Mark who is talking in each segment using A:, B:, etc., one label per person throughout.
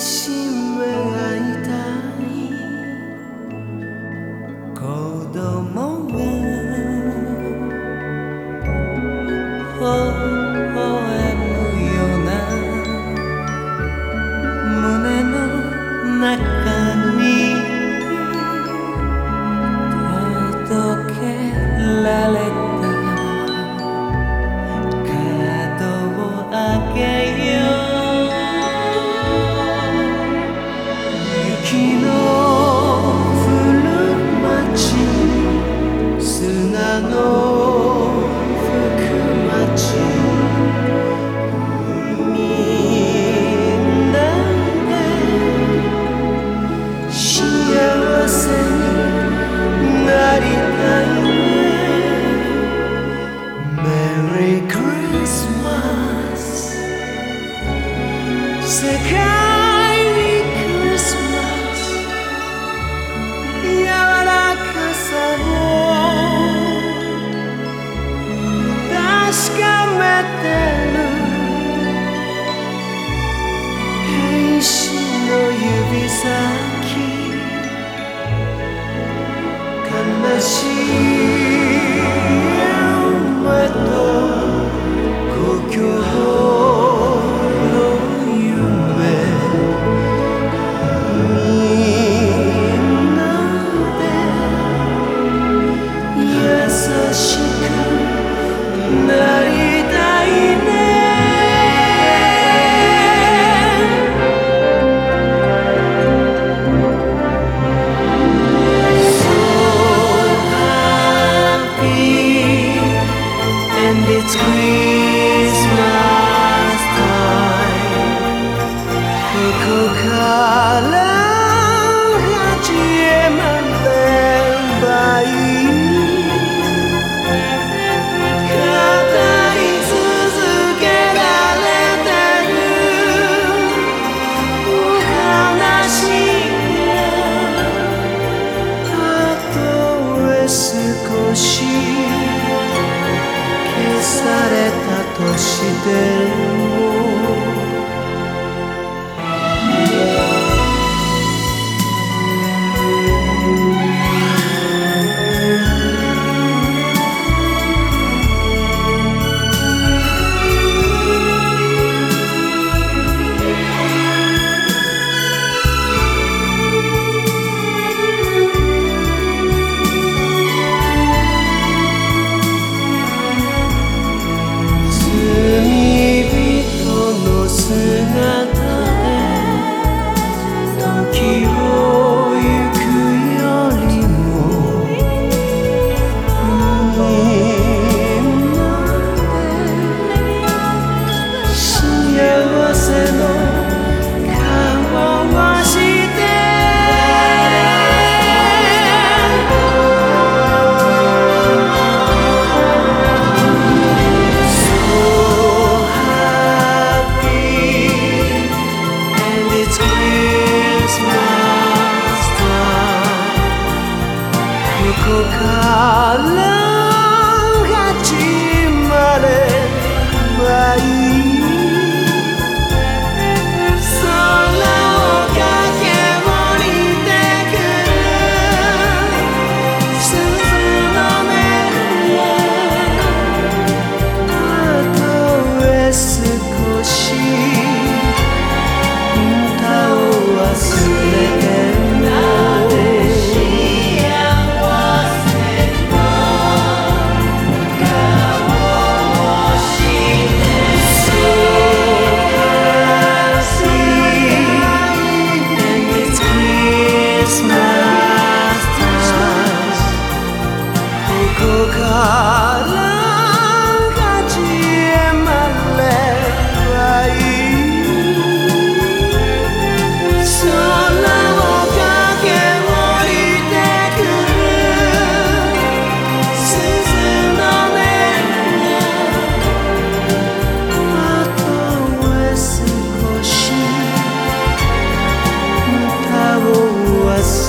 A: 亲吻天使の指先悲しいまとし消されたとして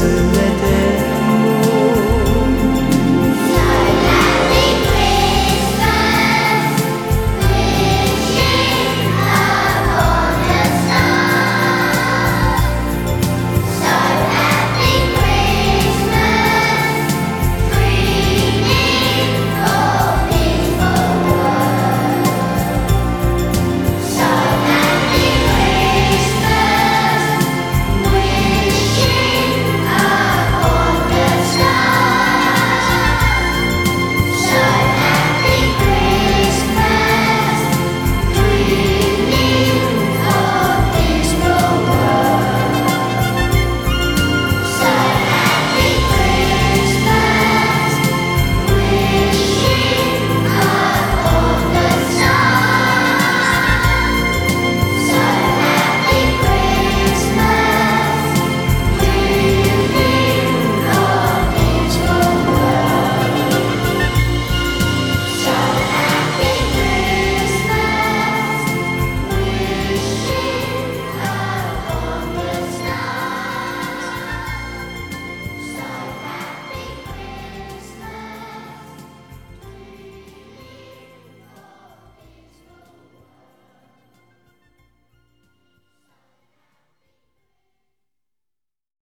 A: 忘れて